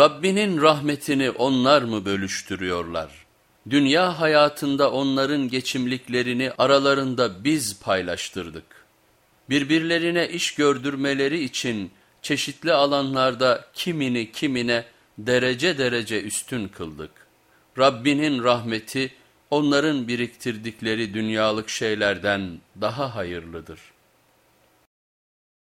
Rabbinin rahmetini onlar mı bölüştürüyorlar? Dünya hayatında onların geçimliklerini aralarında biz paylaştırdık. Birbirlerine iş gördürmeleri için çeşitli alanlarda kimini kimine derece derece üstün kıldık. Rabbinin rahmeti onların biriktirdikleri dünyalık şeylerden daha hayırlıdır.''